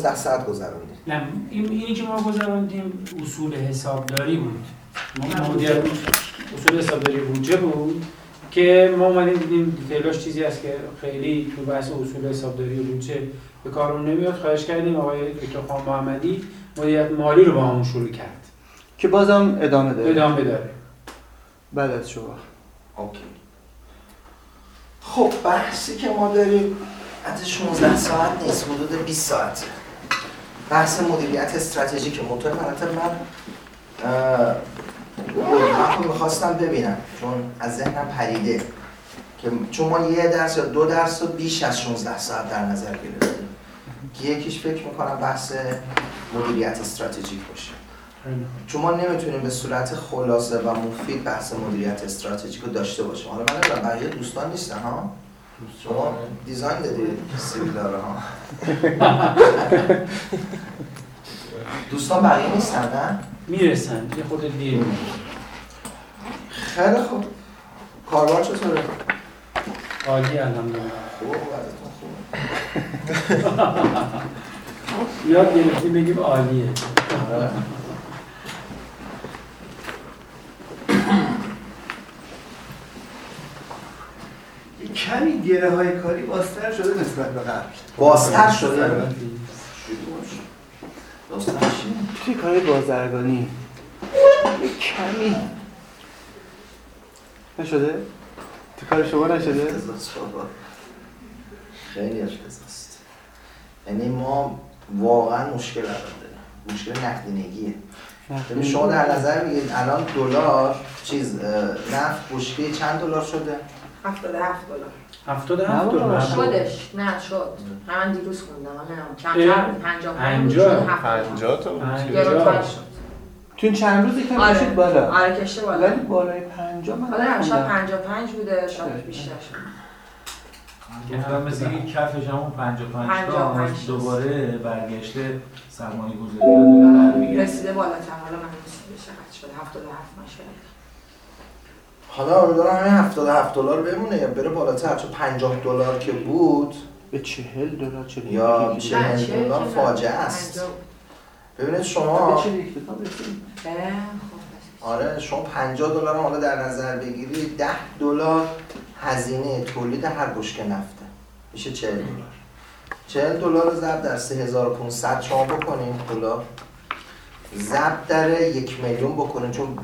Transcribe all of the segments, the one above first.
16 ساعت گذروندید نه این اینی که ما گذراندیم اصول حسابداری بود. ما مدیر اصول حسابداری بودجه بود که ما اومدیم دیدیم دیتیلاش چیزی هست که خیلی تو بحث اصول حسابداری و بودجه به کارمون نمیاد. خواهش کردیم آقای دکتر خان محمدی مدیریت مالی رو با همون شروع کرد. که بازم ادامه داره. ادامه داره. بعد از شما. اوکی. خب بحثی که ما داریم از 16 ساعت نیست حدود 20 ساعت بحث مدیریت استراتژیک موتور. البته من رودمپ رو می‌خواستم ببینم چون از ذهنم پریده که چون ما یه درس یا دو درس رو بیش از 16 ساعت در نظر گرفتیم که یکیش فکر می‌کنم بحث مدیریت استراتژیک باشه. چون ما نمی‌تونیم به صورت خلاصه و مفید بحث مدیریت استراتژیک رو داشته باشیم. حالا من بقیه دوستان نیستن ها؟ شما دیزاین دادید سیویل داره ها. دوستان بقیه نیستن؟ نه می‌رسن یه خود دیر خیلی خوب. کاروان چطوره؟ عالی الحمدلله. خوب خوبه یاد گرفتیم بگیم عالیه آره. کمی گره های کاری بازتر شده نسبت به قبل. بازتر شده؟ توی کار بازرگانی؟ کمی. نشده؟ تو کار شما نشده؟ خیلی افتضاست یعنی ما واقعا مشکل الان داریم. مشکل نقدینگیه. ببین شما در نظر بگیرید الان دلار چیز نفت بشکه چند دلار شده؟ 77 دلار. هفتاد نه هفت بابا، دلار؟ شدش نه شد. من دیروز خوندم. من نمی‌دونم اه، کمتر 55 بود پنجاه. شد 70 پنجاه. تا تو این چند روز یکم آره. کشید بالا؟ آره کشته بالا. ولی بالای پنجا من حالا امشب نخوندم. 55 بوده شاید بیشتر شد. گفتم مثل اینکه کفش همون 55 تا 55 از دوباره برگشته سرمایه گذاری رسیده بالاتر. حالا من نمی‌دونم چقدر شده 77 من شاید حالا امیدوارم همین 77 دلار بمونه. یا بره بالاتر. چون 50 دلار که بود. به چهل دلار چهل یا یکی چهل نه، چه- دلار؟ چه- فاجعه است. 50 ببینید شما آره شما 50 دلار هم حالا در نظر بگیرید. 10 دلار هزینه تولید هر بشکه نفته. میشه 40 دلار. 40 دلار رو ضرب در 3500 شما بکنین. دلار ضرب در یک میلیون بکنین چون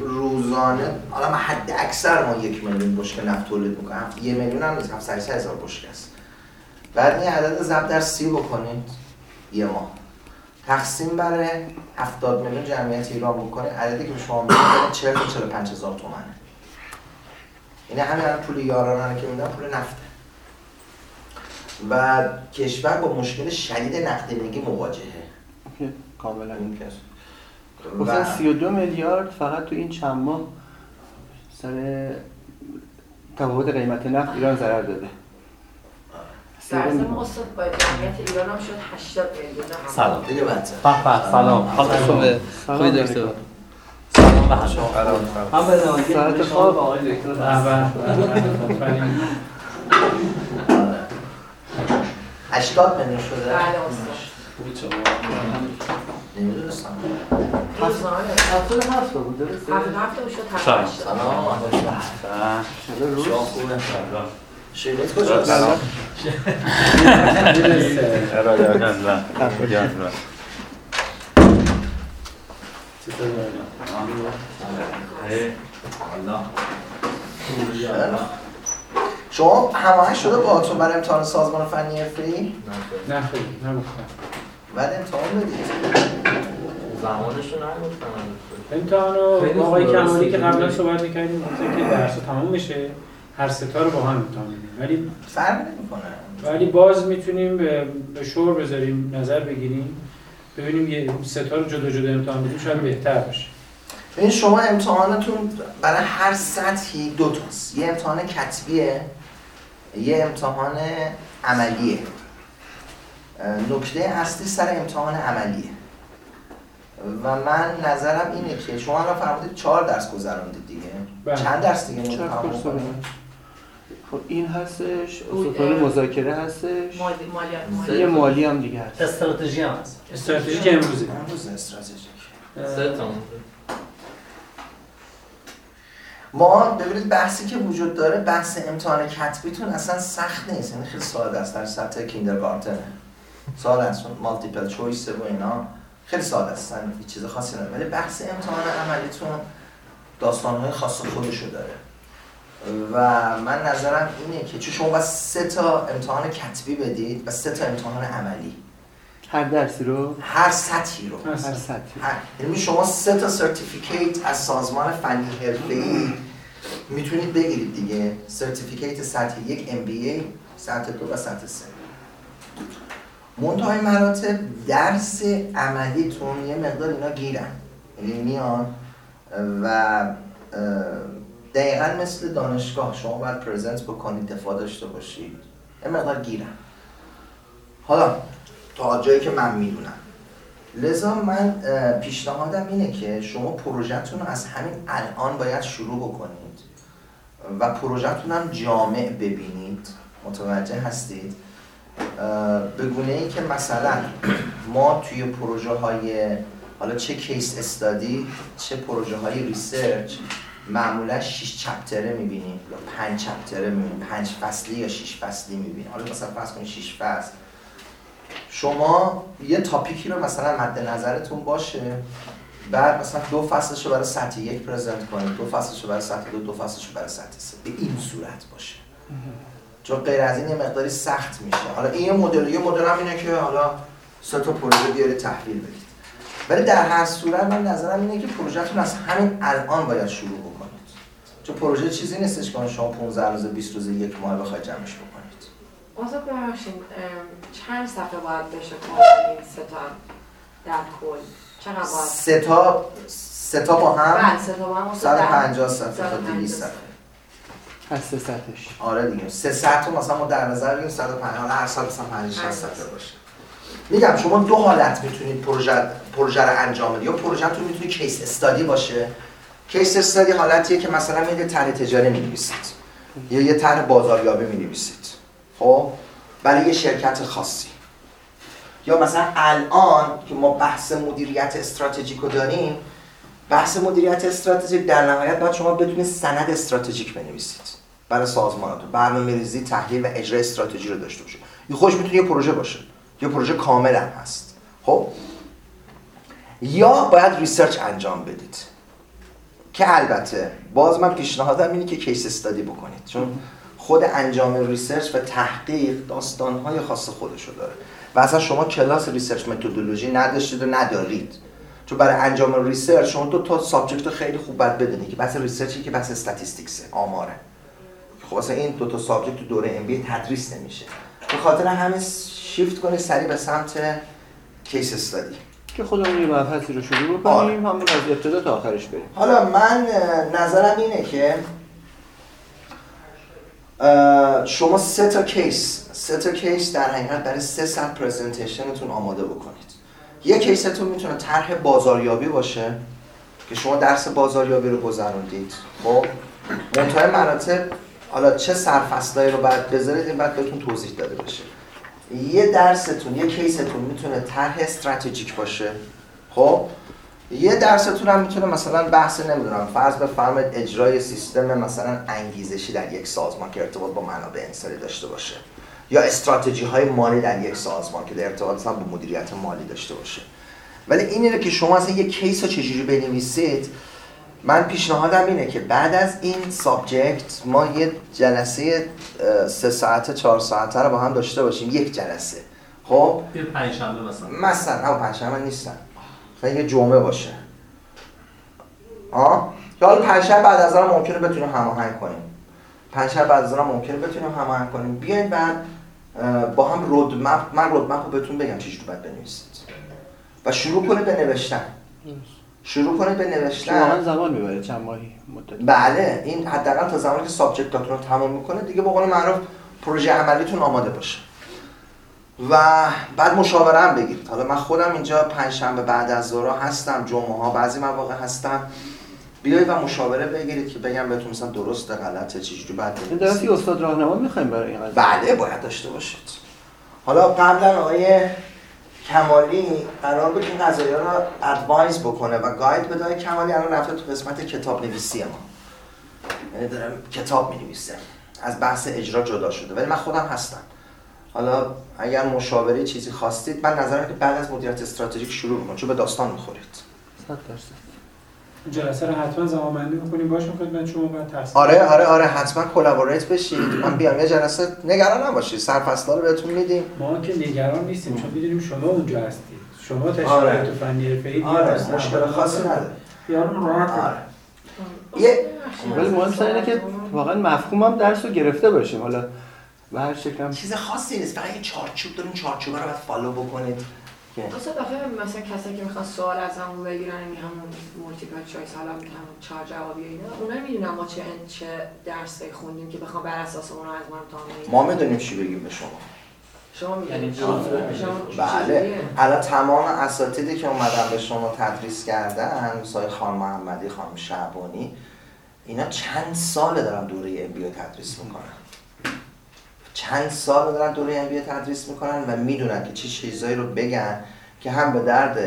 روزانه. حالا ما حد اکثر ما یک میلیون بشکه نفت تولید می‌کنیم یه میلیون هم نیست 700 هزار بشکه است. بعد این عدد ضرب در سی بکنید یه ماه. تقسیم بر 70 میلیون جمعیت ایران بکنه. عددی که شما میده 40 تا 45 هزار تومنه. یعنی همین الان پول یارانه که میدن پول نفته. و کشور با مشکل شدید نقدینگی مواجهه. کاملا این کس. گفتن 32 میلیارد فقط تو این چند ماه سر تفاوت قیمت نفت ایران ضرر داده. در ضمن استاد با جمعیت ایران هم شد 80 میلیون هم. سلام. به سلام. سلام. خوبی. دکتر سلام. به سلام سلام. من به شما خواب. آقای دکتر. 80 میلیون شده؟ بله استاد نمی‌دونستم روزانه هفتاد هفت بود درسته؟ 77 شد سلام. 78 سلام شده روز شیرینیت کجاست؟ سلام می‌رسه. ارادت چطور دارم؟ خیلی خوب. شما هماهنگ شده باهاتون برای امتحان سازمان فنی فری نه خیلی نگفتم بعد امتحان بدید زمانشو نگفتم امتحان رو آقای کمالی که قبلا. صحبت می‌کردیم گفتن که درس تمام بشه هر ستا رو با هم امتحان بدیم. ولی فرق نمی‌کنه. ولی باز می‌تونیم به, به شور بذاریم نظر بگیریم ببینیم یه ستا رو جدا جدا امتحان بدیم شاید بهتر بشه. این شما امتحانتون برای هر سطحی دو تاست. یه امتحان کتبیه یه امتحان عملیه. نکته اصلی سر امتحان عملیه. و من نظرم اینه که شما الان فرمودید چهار درس گذروندید دیگه. بله. چند درس دیگه؟ بود. خب این هستش اه، مذاکره هستش. مالی مالیات یه مالی هم دیگه هست. استراتژی هم هست. استراتژی که امروزه. امروز استراتژیک. سه تا. ما ببینید بحثی که وجود داره بحث امتحان کتبیتون اصلا سخت نیست. یعنی خیلی ساده است. در سطح کیندرگارتنه ساده است چون مالتیپل چویس و اینا. خیلی ساده است هیچ چیز خاصی نداره ولی بحث امتحان عملیتون داستانهای خاص خودشو داره. و من نظرم اینه که چون شما باید سه تا امتحان کتبی بدید و سه تا امتحان عملی. هر درسی رو؟ هر سطحی رو. هر سطحی. یعنی شما سه تا certificate از سازمان فنی حرفه‌ای می‌تونید بگیرید دیگه. certificate سطح یک MBA سطح دو و سطح سه. منتهای مراتب درس عملیتون یه مقدار اینا گیرن. یعنی میان و دقیقا مثل دانشگاه شما باید present بکنید دفاع داشته باشید. یه مقدار گیرن. حالا تا جایی که من می‌دونم. لذا من پیشنهادم اینه که شما پروژهتون رو از همین الان باید شروع بکنید و پروژهتون هم جامع ببینید. متوجه هستید؟ به گونه ای که مثلا ما توی پروژه های حالا چه case study چه پروژه های research معمولا 6 chapter ه می‌بینیم یا 5 chapter ه می‌بینیم 5 فصلی یا 6 فصلی می‌بینیم. حالا مثلا فرض کنید 6 فصل. شما یه تاپیکی رو مثلا مد نظرتون باشه بعد مثلا دو فصلش رو برای سطح یک پرزنت کنید دو فصلش رو برای سطح دو دو فصلش رو برای سطح سه. به این صورت باشه. چون غیر از این یه مقداری سخت میشه. حالا این یه مدل یه مدل هم اینه که حالا سه تا پروژه بیاره تحویل بدید ولی در هر صورت من نظرم اینه که پروژهتون از همین الان باید شروع بکنید. چون پروژه چیزی نیستش که شما 15 روز 20 روز یک ماه بخواید جمعش بکنید. آزاد ببخشید چند صفحه باید بشه این سه تا در کل؟ چقدر باید؟ سه تا سه تا با هم؟ بله سه تا با هم 150 صفحه تا 150 200 صفحه. از سه سطحش آره دیگه. سه ساعت رو مثلا ما در نظر بگیریم 150 حالا هر سال مثلا 5 صفحه باشه. میگم شما دو حالت می‌تونید پروژه پروژه رو انجام بدید. یا پروژهتون می‌تونه کیس استادی باشه. کیس استادی حالتیه که مثلا یه طرح تجاری می‌نویسید. یا یه طرح بازاریابی می‌نویسید. خب؟ برای یه شرکت خاصی. یا مثلا الان که ما بحث مدیریت استراتژیک رو داریم بحث مدیریت استراتژیک در نهایت باید شما بتونید سند استراتژیک بنویسید. برای سازمانتون برنامه ریزی تحلیل و اجرای استراتژی رو داشته باشید. این خودش می‌تونه یه پروژه باشه. یه پروژه کامل هم هست. خب؟ یا باید research انجام بدید. که البته باز من پیشنهادم اینه که case study بکنید. چون خود انجام research و تحقیق داستانهای خاص خودشو داره. و اصلا شما کلاس research methodology نداشتید و ندارید. چون برای انجام research شما دو تا subject خیلی خوب باید بدونید که بحث research ی که بحث statistics ه آماره. خب اصلا این دو تا subject تو دوره MBA تدریس نمیشه. به خاطر همین شیفت کنید سریع به سمت case study. که خودمون یه مبحثی رو شروع آره. بکنیم همون از ابتدا تا آخرش بریم. حالا من نظرم اینه که شما سه تا case سه تا case در حقیقت برای سه ساعت presentation تون آماده بکنید. یه case تون می‌تونه طرح بازاریابی باشه که شما درس بازاریابی رو گذروندید. خب؟ منتهای مراتب حالا چه سرفصلایی رو باید بذارید این بعد بهتون توضیح داده بشه یه درستون یه case تون می‌تونه طرح استراتژیک باشه. خب؟ یه درستون هم می‌تونه مثلا بحث نمی‌دونم فرض بفرمایید اجرای سیستم مثلا انگیزشی در یک سازمان که ارتباط با منابع انسانی داشته باشه. یا استراتژی های مالی در یک سازمان که در ارتباط با مدیریت مالی داشته باشه. ولی این اینه که شما اصلا یک case رو چجوری بنویسید؟ من پیشنهادم اینه که بعد از این subject ما یه جلسه سه ساعته چهار ساعته رو با هم داشته باشیم یک جلسه. خب؟ یه پنجشنبه مثلا. مثلا هم پنجشنبه نیستن. مثلا یه جمعه باشه. آه؟ یا حالا پنجشنبه بعد از آن ممکنه بتونیم هماهنگ کنیم. پنجشنبه بعد از آن ممکنه بتونیم هماهنگ کنیم. بیاین بعد با هم رودمپ من رودمپ رو بهتون بگم چجوری باید بنویسید. و شروع کنید به نوشتن. شروع کنید به نوشتن. واقعا زمان می‌بره چند ماهی مدت. بله این حداقل تا زمانی که سابجکتاتون رو تمام می‌کنه دیگه به قول معروف پروژه عملیتون آماده باشه. و بعد مشاوره هم بگیرید. حالا من خودم اینجا پنجشنبه بعد از ظهر هستم جمعه ها بعضی مواقع هستم. بیایید و مشاوره بگیرید که بگم بهتون مثلا درسته غلطه چجوری باید این درستی استاد راهنما می‌خوایم برای این قضیه؟ بله باید داشته باشید. حالا قبلا آقای کمالی قرار بود این قضایی رو ادوایز بکنه و گاید بده کمالی الان رفته تو قسمت کتاب نویسی ما. یعنی داره کتاب می نویسه از بحث اجرا جدا شده. ولی من خودم هستم. حالا اگر مشاوره چیزی خواستید من نظرم که بعد از مدیریت استراتژیک شروع بکنید چون به داستان می‌خورید. صد درصد. جلسه رو حتما زمانبندی بکنیم. باشیم خدمت شما بعد تحصیل. آره آره آره حتما کلابوریت بشید. من بیام یه جلسه نگران نباشید سرفصلا رو بهتون میدیم. ما که نگران نیستیم چون می‌دونیم شما اونجا هستید. شما آره. تشریفات تو فنی حرفه‌ای آره مشکل خاصی نداره. خیالمون راحته. آره. یه- ولی مهم سر اینه که واقعا مفهوم هم درس رو گرفته باشیم. حالا به هر شکل هم چیز خاصی نیست. فقط یه چارچوب داریم چارچوب رو باید follow بکنید. اصلا دفعه مثلا کسی که می‌خواد سوال از همون بگیرن این همون multiple choice حالا همون چهار جوابی اینا اونا می‌دونن ما چه چه درسی خوندیم که بخوام بر اساس اونا از ما امتحان ما می‌دونیم چی بگیم به شما. شما یعنی می‌دونید. بله. الان تمام اساتیدی که اومدن به شما تدریس کردن مثل خان محمدی خانم شعبانی اینا چند ساله دارن دوره ام بی تدریس می‌کنن. چند سال دارن دوره ام تدریس می‌کنن و می‌دونن که چه چیزایی رو بگن که هم به درد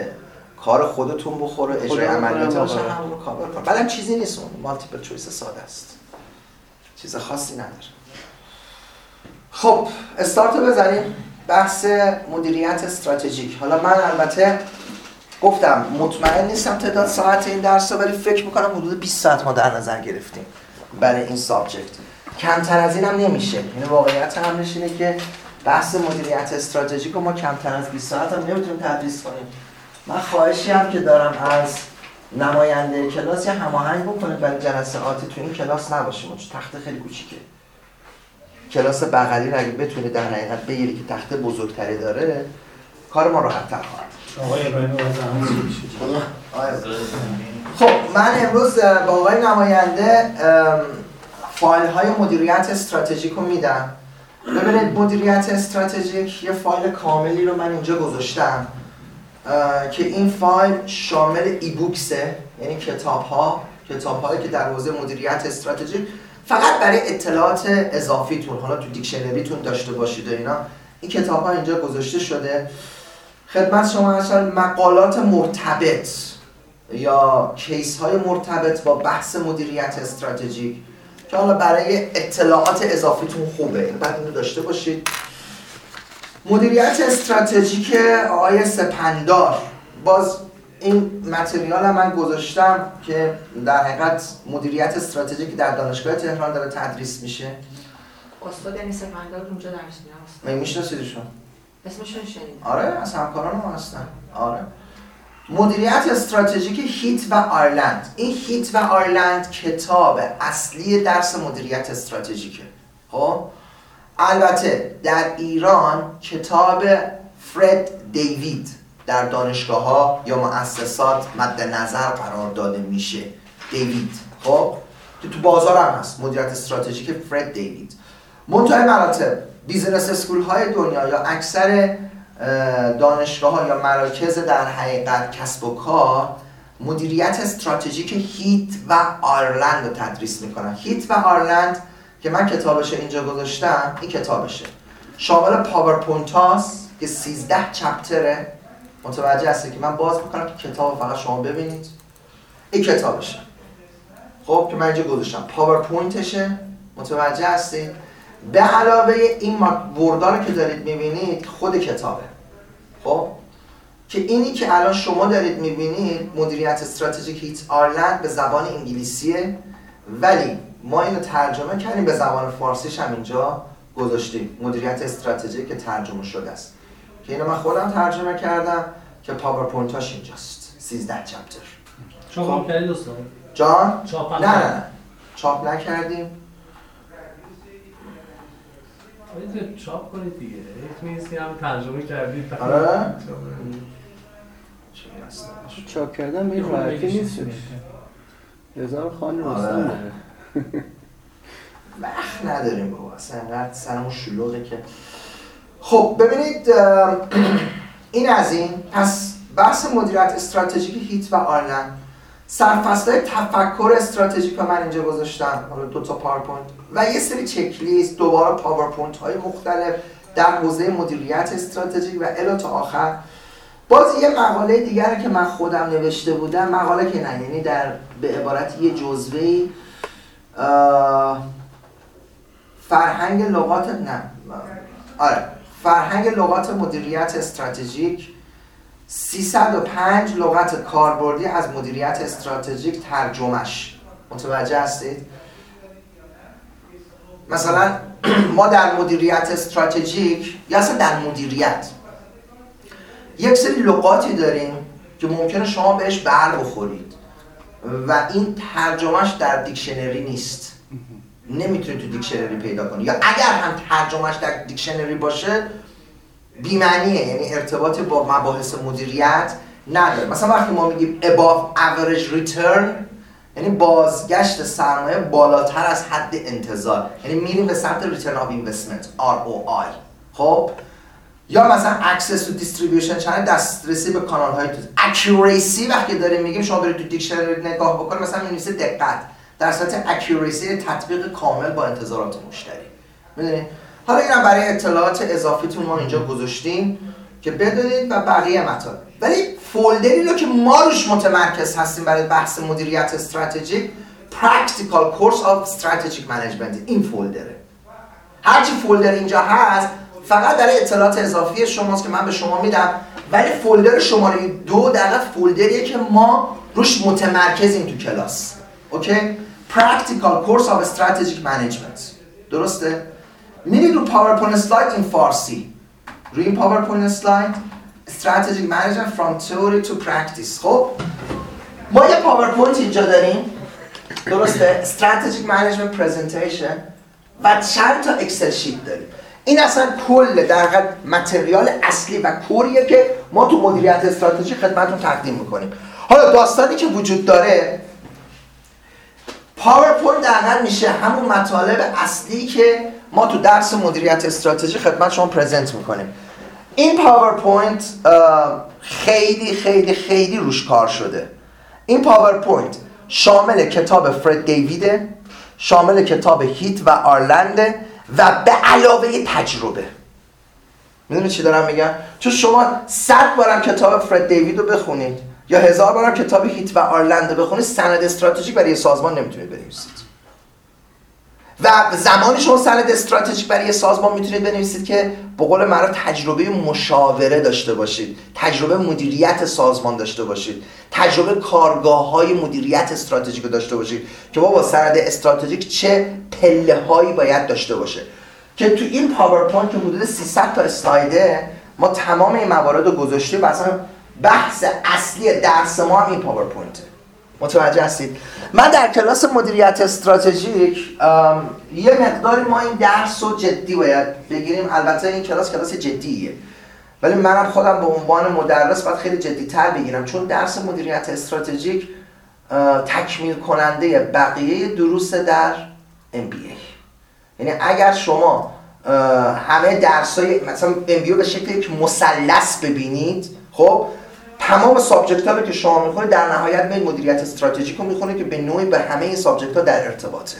کار خودتون بخوره اجرای کنم، باشه. همون رو کاور کنن بعدم چیزی نیست اون مالتیپل چویس ساده است. چیز خاصی نداره. خب استارت بزنیم. بحث مدیریت استراتژیک. حالا من البته گفتم مطمئن نیستم تعداد ساعت این درس رو ولی فکر می‌کنم حدود 20 ساعت ما در نظر گرفتیم برای این subject کمتر از این هم نمیشه. یعنی واقعیت همش اینه که بحث مدیریت استراتژیک ما کمتر از 20 ساعت هم نمی‌تونیم تدریس کنیم. من خواهشی هم که دارم از نماینده کلاس یه هماهنگ بکنید برای جلسه آتی تو این کلاس نباشیم. چون تخته خیلی کوچیکه. کلاس بغلی رو اگه بتونی در حقیقت بگیری که تخت بزرگتری داره کار ما راحت تر خواهد. خب من امروز با آقای نماینده فایل های مدیریت استراتژیک رو میدم. ببینید مدیریت استراتژیک یه فایل کاملی رو من اینجا گذاشتم که این فایل شامل ای بوکسه یعنی کتاب ها کتاب هایی که در حوزه مدیریت استراتژیک فقط برای اطلاعات اضافیتون حالا تو dictionary تون داشته باشید و اینا. این کتاب ها اینجا گذاشته شده. خدمت شما اصلا مقالات مرتبط یا case های مرتبط با بحث مدیریت استراتژیک. که حالا برای اطلاعات اضافیتون خوبه. بعد اینو داشته باشید. مدیریت استراتژیک آقای سپندار. باز این متریال هم من گذاشتم که در حقیقت مدیریت استراتژیک در دانشگاه تهران داره تدریس میشه. استاد یعنی سپندار اونجا درس میدن من میشناسیدشون؟ اسمشون شنیدم. آره از همکاران ما هستن. آره. مدیریت استراتژیک هیت و آیرلند این هیت و آیرلند کتاب اصلی درس مدیریت استراتژیکه. خب؟ البته در ایران کتاب فرد دیوید در دانشگاه ها یا مؤسسات مد نظر قرار داده میشه. دیوید. خب؟ تو بازار هم هست. مدیریت استراتژیک فرد دیوید. منتهای مراتب business school های دنیا یا اکثر دانشگاه ها یا مراکز در حقیقت کسب و کار مدیریت استراتژیک هیت و آرلند رو تدریس می‌کنن هیت و آرلند که من کتابش اینجا گذاشتم این کتابشه. شامل پاورپوینت هاست که 13 chapter ه. متوجه هستی که من باز می‌کنم که کتاب فقط شما ببینید. این کتابشه. خب که من اینجا گذاشتم. پاورپوینتشه. متوجه هستید به علاوه این word ان که دارید می‌بینید خود کتابه. خب که اینی که الان شما دارید می‌بینید مدیریت استراتژیک هیت آرلند به زبان انگلیسیه ولی ما اینو ترجمه کردیم به زبان فارسیش هم اینجا گذاشتیم مدیریت استراتژیک که ترجمه شده است. که اینو من خودم ترجمه کردم که پاورپوینتاش اینجاست 13 چپتر. چاپ کردی دوستان؟ جان؟ چاپ نه نه. چاپ نکردیم. چاپ کنید دیگه؟ یک نسخه‌ای هم ترجمه کردی آره. چاپ کردن به این راحتی نیست هزار خان آره. رستم داره. وقت نداریم بابا. اصلا انقدر سرمون شلوغه که. خب ببینید این از این. پس بحث مدیریت استراتژیک هیت و آیرلند. سرفصل تفکر استراتژیک من اینجا گذاشتم. حالا دو تا پاورپوینت و یه سری چک لیست دوباره پاورپوینت های مختلف در حوزه مدیریت استراتژیک و الی تا آخر. باز یه مقاله دیگر که من خودم نوشته بودم مقاله که نه یعنی در به عبارت یه جزوه فرهنگ لغات نه. آره فرهنگ لغات مدیریت استراتژیک. 305 لغت کاربردی از مدیریت استراتژیک ترجمهش. متوجه هستید؟ مثلا ما در مدیریت استراتژیک یا اصلا در مدیریت یک سری لغاتی داریم که ممکنه شما بهش بر بخورید و این ترجمهش در دیکشنری نیست. نمی‌تونید تو دیکشنری پیدا کنید. یا اگر هم ترجمهش در دیکشنری باشه بیمعنیه یعنی ارتباط با مباحث مدیریت نداره. مثلا وقتی ما میگیم above average return یعنی بازگشت سرمایه بالاتر از حد انتظار. یعنی میریم به سمت return of investment ROI خب؟ یا مثلا access to distribution channel دسترسی به کانال های accuracy وقتی داریم میگیم شما برید تو دیکشنری نگاه بکنید مثلا می‌نویسه دقت. در صورت accuracy تطبیق کامل با انتظارات مشتری. می‌دونید حالا اینم برای اطلاعات اضافیتون ما اینجا گذاشتیم که بدونید و بقیه مطالب. ولی فولدری رو که ما روش متمرکز هستیم برای بحث مدیریت استراتژیک Practical Course of Strategic Management. این فولدره. هرچی folder اینجا هست فقط برای اطلاعات اضافی شماست که من به شما میدم. ولی folder شماره دو در folder یه که ما روش متمرکزیم تو کلاس. Okay؟ Practical Course of Strategic Management. درسته؟ میرید رو پاورپوینت slide این فارسی. روی این پاورپوینت slide Strategic Management from Theory to Practice. خب ما یه پاورپوینت اینجا داریم. درسته؟ Strategic Management Presentation و چند تا اکسل sheet داریم. این اصلا کل در حقیقت material اصلی و core یه که ما تو مدیریت استراتژی خدمتتون تقدیم می‌کنیم. حالا داستانی که وجود داره پاورپوینت در میشه همون مطالب اصلی که ما تو درس مدیریت استراتژی خدمت شما present می‌کنیم. این پاورپوینت خیلی خیلی خیلی روش کار شده. این پاورپوینت شامل کتاب فرد دیویده شامل کتاب هیت و آیرلنده و به علاوه تجربه. می‌دونی چی دارم میگم؟ چون شما صد بارم کتاب فرد دیوید رو بخونید یا هزار بارم کتاب هیت و آیرلند بخونید سند استراتژیک برای سازمان نمی‌تونید بنویسید. و زمانی شما سند استراتژیک برای سازمان می‌تونید بنویسید که به قول معروف تجربه مشاوره داشته باشید تجربه مدیریت سازمان داشته باشید تجربه کارگاه های مدیریت استراتژیک داشته باشید که ما با سند استراتژیک چه پله هایی باید داشته باشه. که تو این پاورپوینت که حدود 300 تا اسلایده ما تمام این موارد رو گذاشتیم و اصلا بحث اصلی درس ما هم این پاورپوینته متوجه هستید. من در کلاس مدیریت استراتژیک یه مقداری ما این درس رو جدی باید بگیریم. البته این کلاس کلاس جدیه. ولی منم خودم به عنوان مدرس باید خیلی جدی تر بگیرم. چون درس مدیریت استراتژیک تکمیل کننده بقیه دروس در MBA یعنی اگر شما همه درس های مثلا MBA به شکل یک مثلث ببینید خب تمام subject ها که شما می‌خونید در نهایت به مدیریت استراتژیک روی می‌خونه که به نوعی به همه این subject در ارتباطه.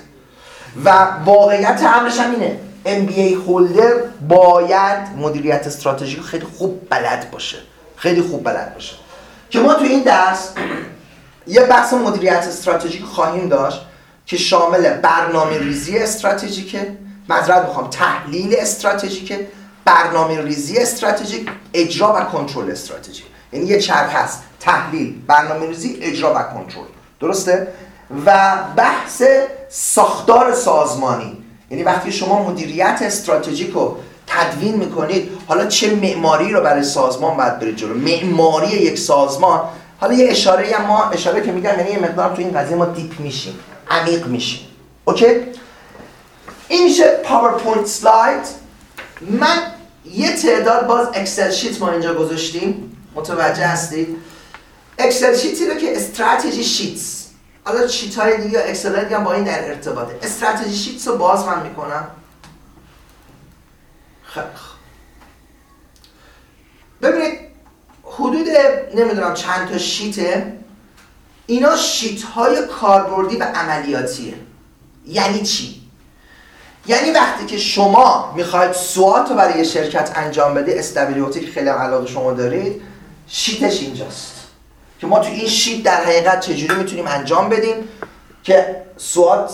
و واقعیت امرش هم اینه. MBA هولدر باید مدیریت استراتژیک خیلی خوب بلد باشه. خیلی خوب بلد باشه. که ما تو این درس یه بحث مدیریت استراتژیک خواهیم داشت که شامل برنامه ریزی استراتژیکه. مذرد می‌خوام. تحلیل استراتژیک برنامه ریزی استراتژیک اجرا و کنترل استراتژیک. یعنی یه چرخ هست. تحلیل برنامه ریزی اجرا و کنترل. درسته؟ و بحث ساختار سازمانی. یعنی وقتی شما مدیریت استراتژیک رو تدوین می‌کنید حالا چه معماری رو برای سازمان باید برید جلو؟ معماری یک سازمان. حالا یه اشاره ما اشاره که میگم یعنی یه مقدار تو این قضیه ما deep میشیم عمیق میشیم. Okay؟ این میشه پاورپوینت slide. من یه تعداد باز اکسل sheet ما اینجا گذاشتیم. متوجه هستید؟ اکسل شیتی رو که استراتژی شیتس حالا شیت های دیگه اکسل دیگه با این در ارتباطه. استراتژی شیتس رو باز من می‌کنم. خیلی ببینید حدود نمی‌دونم چند تا شیته اینا شیت های کاربردی و عملیاتیه. یعنی چی؟ یعنی وقتی که شما می‌خواید سوات رو برای شرکت انجام بده استابیلیتی که خیلی علاقه شما دارید شیتش اینجاست. که ما تو این sheet در حقیقت چجوری می‌تونیم انجام بدیم که SWOT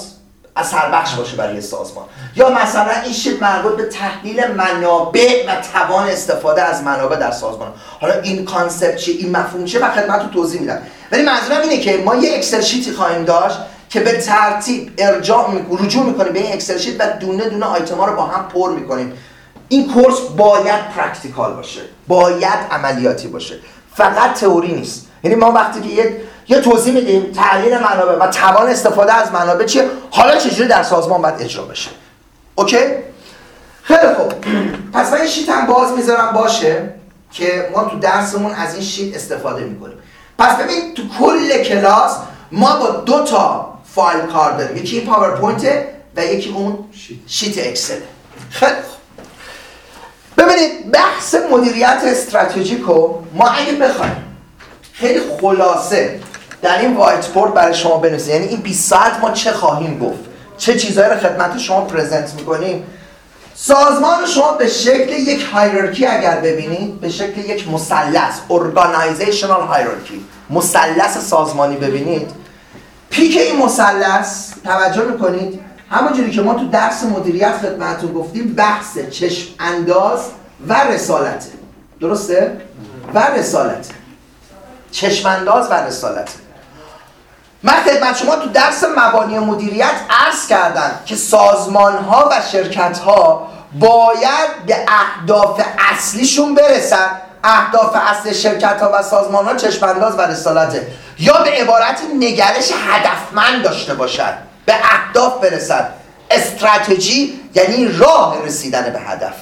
اثر بخش باشه برای سازمان. یا مثلا این sheet مربوط به تحلیل منابع و توان استفاده از منابع در سازمان. حالا این concept چیه این مفهوم چیه و خدمتتون توضیح میدم. ولی منظورم اینه که ما یه اکسل sheet ی خواهیم داشت که به ترتیب ارجاع. رجوع می‌کنیم به این اکسل sheet و دونه دونه آیتم ها رو با هم پر می‌کنیم. این course باید practical باشه. باید عملیاتی باشه. فقط تئوری نیست. یعنی ما وقتی که یه یه توضیح میدیم تحلیل منابع و توان استفاده از منابع چیه حالا چجوری در سازمان باید اجرا بشه؟ Okay؟ خیلی خوب. پس من این sheet هم باز می‌ذارم باشه که ما تو درسمون از این sheet استفاده می‌کنیم. پس ببین تو کل کلاس ما با دو تا فایل کار داریم. یکی این پاورپوینت و یکی اون sheet اکسل. خیلی خوب. ببینید بحث مدیریت استراتژیک رو ما اگه بخوایم خیلی خلاصه در این whiteboard برای شما بنویسیم یعنی این 20 ساعت ما چه خواهیم گفت چه چیزهایی رو خدمت شما present می‌کنیم. سازمان شما به شکل یک hierarchy اگر ببینید به شکل یک مثلث organizational hierarchy مثلث سازمانی ببینید. پیک این مثلث توجه می‌کنید همونجوری که ما تو درس مدیریت خدمتتون گفتیم بحث چشم انداز و رسالته. درسته؟ و رسالته. چشم انداز و رسالته. من خدمت شما تو درس مبانی مدیریت عرض کردم که سازمان ها و شرکت ها باید به اهداف اصلیشون برسن. اهداف اصل شرکت ها و سازمان ها چشمانداز و رسالته. یا به عبارت نگرش هدفمند داشته باشد به اهداف برسد. استراتژی یعنی راه رسیدن به هدف.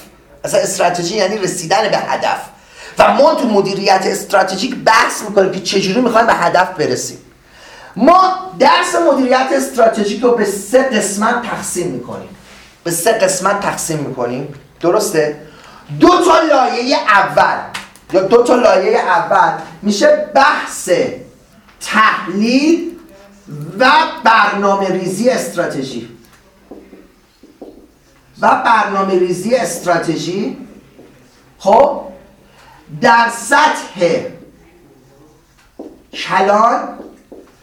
اصلا استراتژی یعنی رسیدن به هدف. و ما تو مدیریت استراتژیک بحث می‌کنیم که چجوری می‌خوایم به هدف برسیم. ما درس مدیریت استراتژیک رو به سه قسمت تقسیم می‌کنیم. به سه قسمت تقسیم می‌کنیم. درسته؟ دو تا لایه اول. یا دو تا لایه اول. میشه بحث تحلیل و برنامه ریزی استراتژی. و برنامه ریزی استراتژی خب در سطح کلان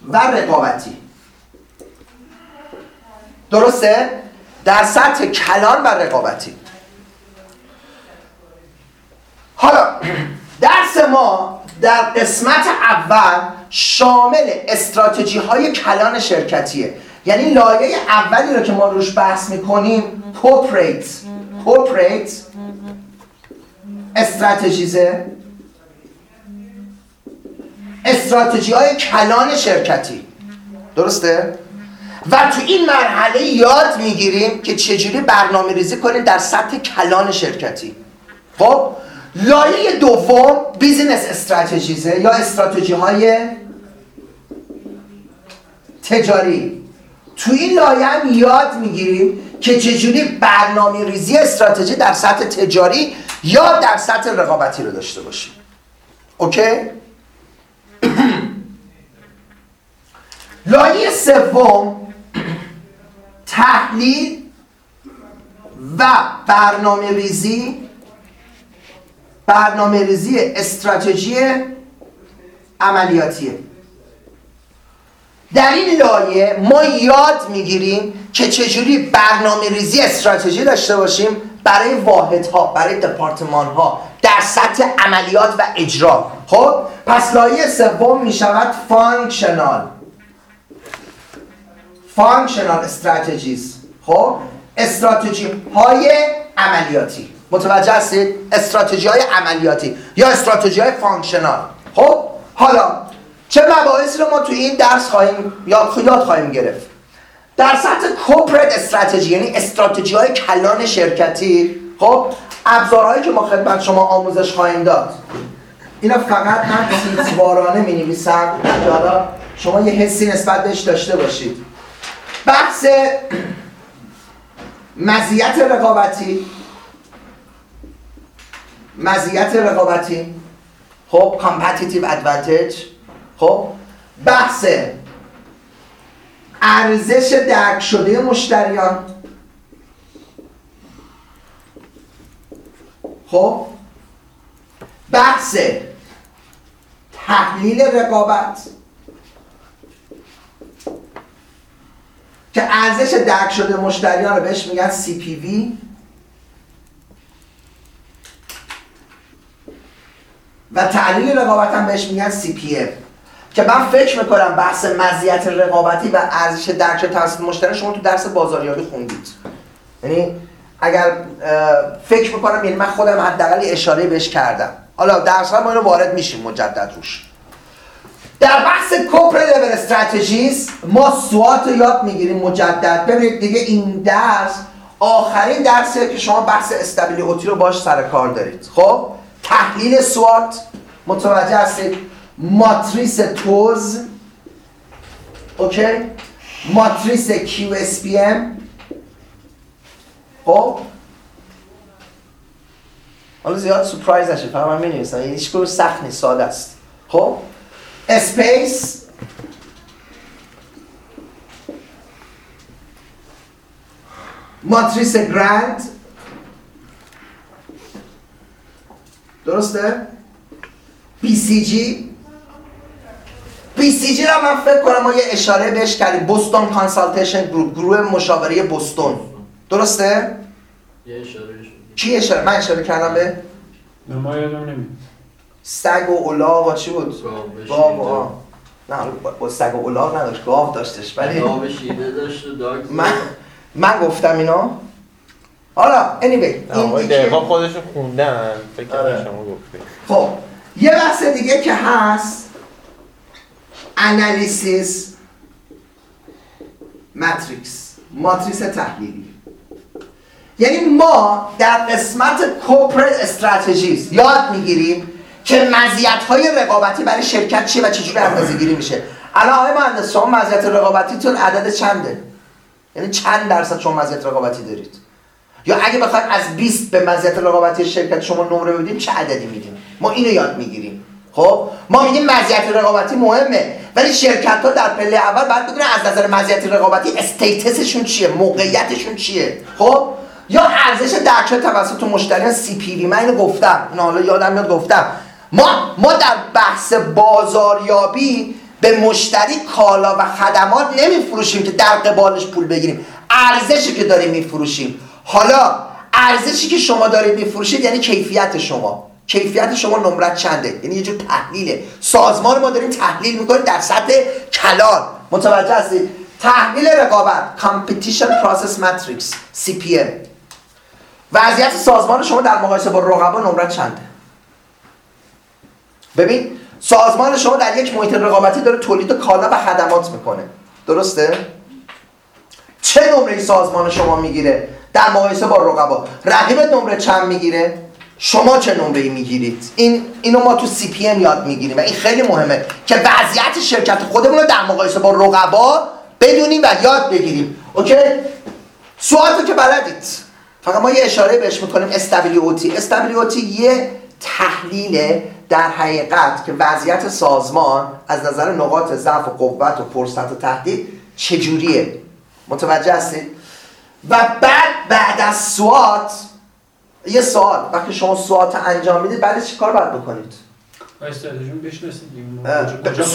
و رقابتی. درسته؟ در سطح کلان و رقابتی. حالا درس ما در قسمت اول شامل استراتژی های کلان شرکتیه. یعنی لایه اولی رو که ما روش بحث می‌کنیم corporate. corporate استراتژیزه. استراتژی های کلان شرکتی. درسته؟ و تو این مرحله یاد می‌گیریم که چجوری برنامه ریزی کنیم در سطح کلان شرکتی. خب؟ لایه دوم business strategies ه یا استراتژی های تجاری. تو این لایه هم یاد می‌گیریم که چجوری برنامه ریزی استراتژی در سطح تجاری یا در سطح رقابتی رو داشته باشیم. Okay؟ لایه سوم تحلیل و برنامه ریزی برنامه ریزی استراتژی عملیاتیه. در این لایه ما یاد می‌گیریم که چجوری برنامه ریزی استراتژی داشته باشیم برای واحدها برای دپارتمان ها در سطح عملیات و اجرا. خب پس لایه سوم می‌شود functional. functional strategies. خب استراتژی های عملیاتی. متوجه هستید؟ استراتژی های عملیاتی یا استراتژی های functional. خب حالا چه مباحثی رو ما تو این درس خواهیم یاد یاد خواهیم گرفت؟ در سطح corporate strategy یعنی استراتژی های کلان شرکتی خب ابزارهایی که ما خدمت شما آموزش خواهیم داد. اینا فقط من تیتروارانه می نویسم حالا شما یه حسی نسبت بهش داشته باشید. بحث مزیت رقابتی. مزیت رقابتی. خب competitive advantage. خب بحث ارزش درک شده مشتریان. خب بحث تحلیل رقابت. که ارزش درک شده مشتریان رو بهش میگن CPV و تحلیل رقابت هم بهش میگن CPM که من فکر می‌کنم بحث مزیت رقابتی و ارزش درک توسط مشتری شما تو درس بازاریابی خوندید. یعنی اگر فکر می‌کنم یعنی من خودم حداقل اشاره بهش کردم. حالا درس ما اینو وارد میشیم مجدد روش. در بحث کوپر لول استراتژیز ما سوات رو یاد می‌گیریم مجدد. ببینید دیگه این درس آخرین درسیه که شما بحث استابیلیتی رو باش سر کار دارید. خب؟ تحلیل سوات. متوجه هستید؟ ماتریس توز اوکی؟ ماتریس QSPM خب؟ حالا زیاد surprise نشه فقط من می‌نویسم. یعنی هیچ کدوم سخت نیست ساده است. خب؟ SPACE. ماتریس grand درسته؟ BCG BCG را من فکر کنم ما یه اشاره بهش کردیم بوستون کانسالتیشن گروپ گروه مشاوره بوستون درسته؟ یه اشاره شد کی اشاره؟ من اشاره کردم به ما یادم نمیاد سگ و الاغ و چی بود؟ گاو و. نه با- سگ و الاغ نداشت گاو داشتش ولی گاو شیده داشت و داگ من من گفتم اینا حالا anyway این دقیقا خودشون خوندن فکر آره. کنم شما گفتی خب یه بحث دیگه که هست انالیسیس ماتریکس ماتریس تحلیلی. یعنی ما در قسمت کوپرت استراتژیز یاد می‌گیریم که مزیت های رقابتی برای شرکت چیه و چجوری اندازه گیری میشه. الان آقای مهندس شما مزیت رقابتیتون عدد چنده؟ یعنی چند درصد شما مزیت رقابتی دارید؟ یا اگه بخوایم از 20 به مزیت رقابتی شرکت شما نمره بدیم چه عددی میدیم؟ ما اینو یاد می‌گیریم. خب؟ ما میگیم مزیت رقابتی مهمه. ولی شرکت ها در پله اول باید بدونن از نظر مزیت رقابتی استیتسشون چیه موقعیتشون چیه. خب؟ یا ارزش درک شده توسط مشتریان سی پی وی من اینو گفتم. اینو حالا یادم میاد گفتم. ما ما در بحث بازاریابی به مشتری کالا و خدمات نمیفروشیم که در قبالش پول بگیریم. ارزشی که داریم میفروشیم. حالا ارزشی که شما دارید میفروشید یعنی کیفیت شما. کیفیت شما نمرت چنده؟ یعنی یه جور تحلیله. سازمان ما داریم تحلیل می‌کنیم در سطح کلان. متوجه هستید تحلیل رقابت. Competition Process Matrix CPM وضعیت سازمان شما در مقایسه با رقبا نمرت چنده؟ ببین سازمان شما در یک محیط رقابتی داره تولید کالا و خدمات می‌کنه. درسته؟ چه نمره سازمان شما می‌گیره در مقایسه با رقبا؟ رقیبت نمره چند می‌گیره؟ شما چه نمره می‌گیرید؟ این اینو ما تو CPM یاد می‌گیریم. و این خیلی مهمه که وضعیت شرکت خودمون رو در مقایسه با رقبا بدونیم و یاد بگیریم. اوکی؟ SWOT که بلدید. فقط ما یه اشاره بهش می‌کنیم SWOT SWOT یه تحلیل در حقیقت که وضعیت سازمان از نظر نقاط ضعف و قوت و فرصت و تهدید چجوریه. متوجه هستید؟ و بعد بعد از سوات یه سوال وقتی شما سوات انجام می‌دید بعدش چی کار باید بکنید؟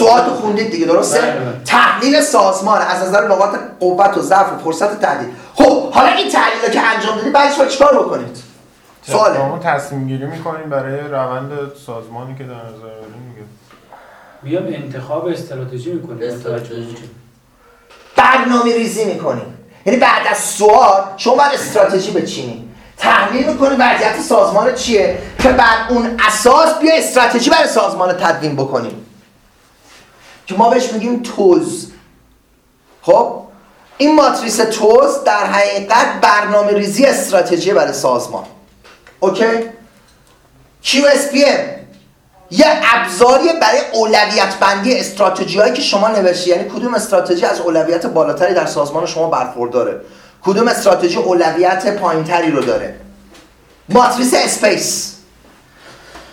ما رو خوندید دیگه درسته؟ بله، بله. تحلیل سازمان از نظر نقاط قوت و ضعف و فرصت تهدید خب حالا این تحلیل که انجام دادید بعدش باید چیکار بکنید؟ سواله. شما تصمیم گیری می‌کنیم برای روند سازمانی که در نظر داریم میگه بیام انتخاب استراتژی می‌کنیم استراتژی. برنامه ریزی می‌کنیم. یعنی بعد از سوال شما باید استراتژی بچینید تحلیل می‌کنید وضعیت سازمان چیه که بر اون اساس بیا استراتژی برای سازمان تدوین بکنیم؟ که ما بهش میگیم توز. خب؟ این ماتریس توز در حقیقت برنامه ریزی استراتژی برای سازمان. اوکی؟ QSPM یه ابزاری برای اولویت بندی استراتژی هایی که شما نوشتی. یعنی کدوم استراتژی از اولویت بالاتری در سازمان شما برخورداره؟ کدوم استراتژی اولویت پایینتری رو داره؟ ماتریس SPACE.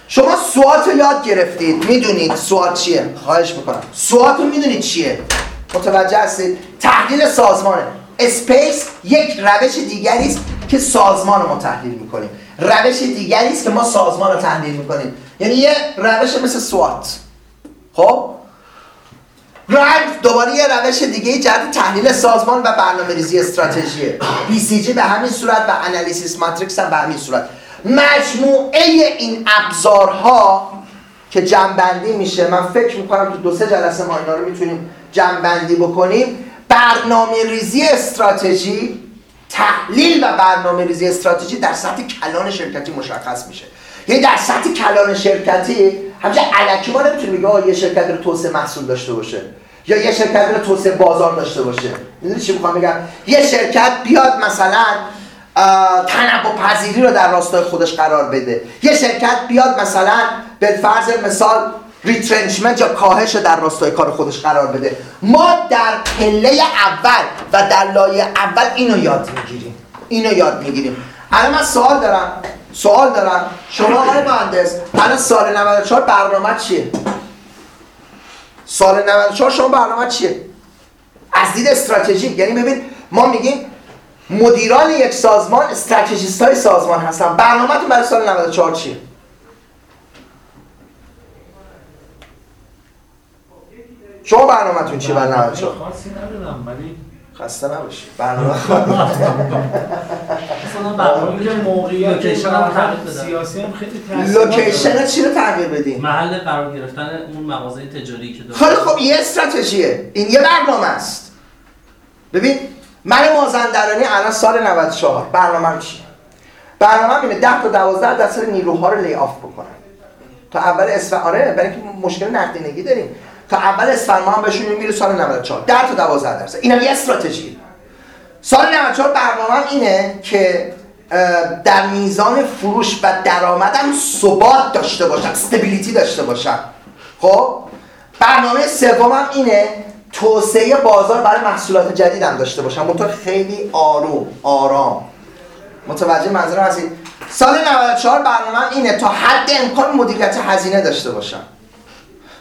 شما SWOT رو یاد گرفتید. می‌دونید SWOT چیه؟ خواهش می‌کنم. SWOT رو می‌دونید چیه؟ متوجه هستید؟ تحلیل سازمانه. SPACE یک روش دیگری است که سازمان رو ما تحلیل می‌کنیم. روش دیگری است که ما سازمان رو تحلیل می‌کنیم. یعنی یه روش مثل سوات. خب؟ رنگ دوباره یه روش دیگه جهت تحلیل سازمان و برنامه ریزی استراتژیه BCG به همین صورت و انالیسیس ماتریکس هم به همین صورت. مجموعه این ابزارها که جنبندی میشه من فکر می‌کنم تو دو سه جلسه ما اینا رو می‌تونیم جنبندی بکنیم. برنامه ریزی استراتژی تحلیل و برنامه ریزی استراتژی در سطح کلان شرکتی مشخص میشه. یعنی در سطح کلان شرکتی همچنین الکی ما نمی‌تونیم بگیم یه شرکت رو توسعه محصول داشته باشه. یا یه شرکت رو توسعه بازار داشته باشه. می‌دونی چی می‌خوام بگم؟ یه شرکت بیاد مثلا تنوع پذیری رو در راستای خودش قرار بده. یه شرکت بیاد مثلا به فرض مثال retrenchment یا کاهش در راستای کار خودش قرار بده. ما در پله اول و در لایه اول اینو یاد می‌گیریم. اینو یاد می‌گیریم. الان من سوال دارم. سوال دارم. شما آقای مهندس الان سال 94 برنامه چیه؟ سال 94 شما برنامه چیه؟ از دید استراتژیک. یعنی ببین ما میگیم مدیران یک سازمان استراتژیست های سازمان هستن. برنامه‌تون برای سال 94 چیه؟ شما برنامه‌تون چیه برای 94 خاصی ندارم ولی خسته نباشی. برنامه. مثلا برنامه که موقعیت location هم هم تغییر بدن. سیاسی هم خیلی تاثیر location چی رو تغییر بدیم محل قرار گرفتن اون مغازه تجاری که داره. خیلی خب یه استراتژیه. این یه برنامه است. ببین من مازندرانی الان سال 94 برنامه چیه؟ برنامه اینه 10 تا 12 درصد نیروها رو lay off بکنم تا اول اسفند آره برای اینکه مشکل نقدینگی داریم. تا اول اسفند ما هم بهشون میره سال 94 10 تا 12 درصد. اینم یه استراتژی. سال 94 برنامه اینه که در میزان فروش و درآمدم ثبات داشته باشم استبیلیتی داشته باشم. خب؟ برنامه سومم اینه توسعه بازار برای محصولات جدیدم داشته باشم. منتها خیلی آروم آرام. متوجه منظورم هستید؟ سال 94 برنامه اینه تا حد امکان مدیریت هزینه داشته باشم.